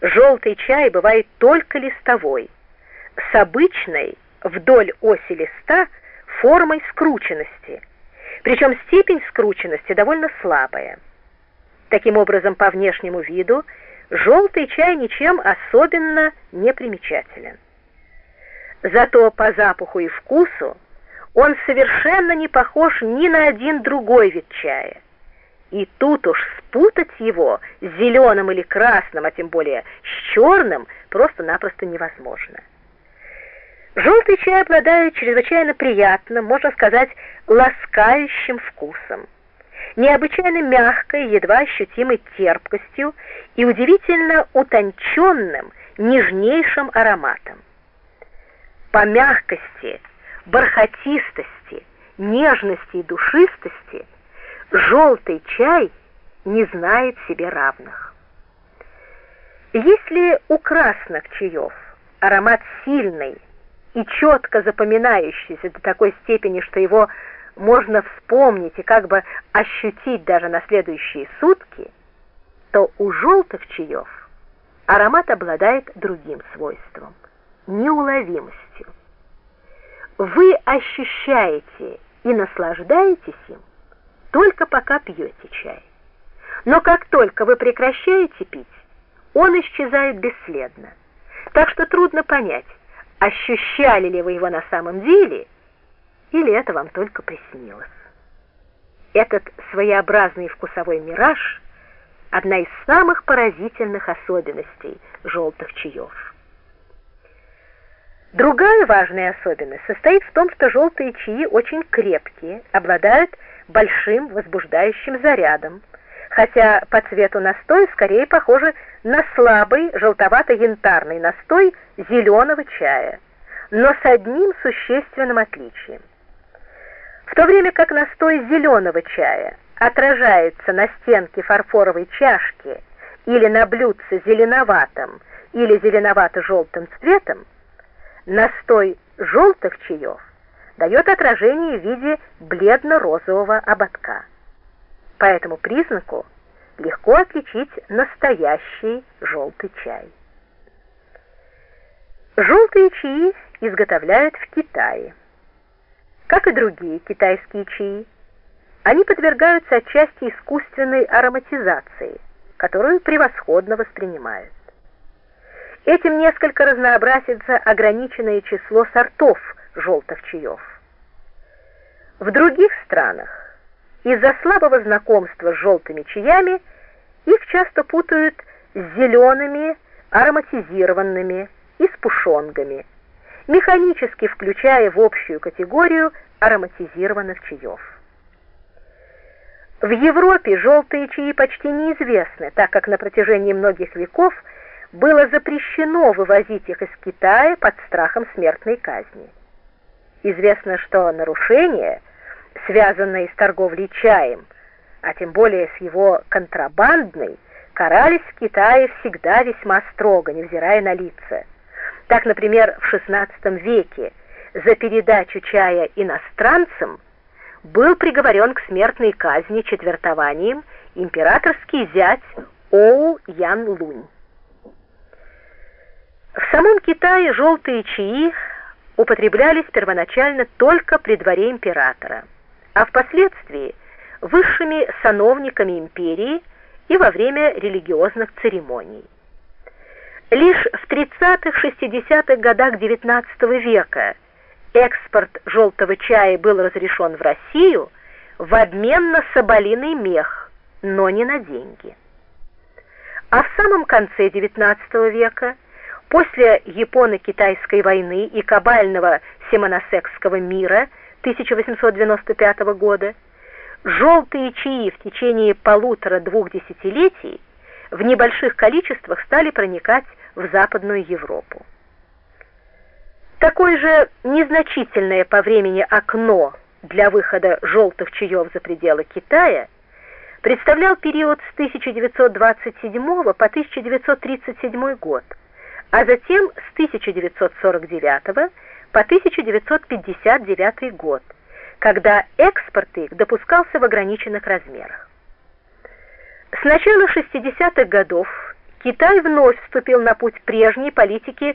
Желтый чай бывает только листовой, с обычной вдоль оси листа формой скрученности, причем степень скрученности довольно слабая. Таким образом, по внешнему виду желтый чай ничем особенно не примечателен. Зато по запаху и вкусу он совершенно не похож ни на один другой вид чая. И тут уж спутать его с зеленым или красным, а тем более с черным, просто-напросто невозможно. Желтый чай обладает чрезвычайно приятным, можно сказать, ласкающим вкусом, необычайно мягкой, едва ощутимой терпкостью и удивительно утонченным, нежнейшим ароматом. По мягкости, бархатистости, нежности и душистости – желтый чай не знает себе равных. Если у красных чаев аромат сильный и четко запоминающийся до такой степени, что его можно вспомнить и как бы ощутить даже на следующие сутки, то у желтых чаев аромат обладает другим свойством – неуловимостью. Вы ощущаете и наслаждаетесь им, только пока пьете чай. Но как только вы прекращаете пить, он исчезает бесследно. Так что трудно понять, ощущали ли вы его на самом деле, или это вам только приснилось. Этот своеобразный вкусовой мираж – одна из самых поразительных особенностей желтых чаев. Другая важная особенность состоит в том, что желтые чаи очень крепкие, обладают большим возбуждающим зарядом, хотя по цвету настой скорее похожи на слабый желтовато-янтарный настой зеленого чая, но с одним существенным отличием. В то время как настой зеленого чая отражается на стенке фарфоровой чашки или на блюдце зеленоватым или зеленовато-желтым цветом, настой желтых чаев дает отражение в виде бледно-розового ободка. По этому признаку легко отличить настоящий желтый чай. Желтые чаи изготовляют в Китае. Как и другие китайские чаи, они подвергаются отчасти искусственной ароматизации, которую превосходно воспринимают. Этим несколько разнообразится ограниченное число сортов желтых чаев. В других странах из-за слабого знакомства с желтыми чаями их часто путают с зелеными, ароматизированными и с пушонгами, механически включая в общую категорию ароматизированных чаев. В Европе желтые чаи почти неизвестны, так как на протяжении многих веков было запрещено вывозить их из Китая под страхом смертной казни. Известно, что нарушения, связанные с торговлей чаем, а тем более с его контрабандной, карались в Китае всегда весьма строго, невзирая на лица. Так, например, в XVI веке за передачу чая иностранцам был приговорен к смертной казни четвертованием императорский зять Оу Ян Лунь. В самом Китае желтые чаи употреблялись первоначально только при дворе императора, а впоследствии высшими сановниками империи и во время религиозных церемоний. Лишь в 30-60-х годах XIX века экспорт желтого чая был разрешен в Россию в обмен на соболиный мех, но не на деньги. А в самом конце XIX века После Японо-Китайской войны и кабального Симоносекского мира 1895 года желтые чаи в течение полутора-двух десятилетий в небольших количествах стали проникать в Западную Европу. Такое же незначительное по времени окно для выхода желтых чаев за пределы Китая представлял период с 1927 по 1937 год, а затем с 1949 по 1959 год, когда экспорт их допускался в ограниченных размерах. С начала 60-х годов Китай вновь вступил на путь прежней политики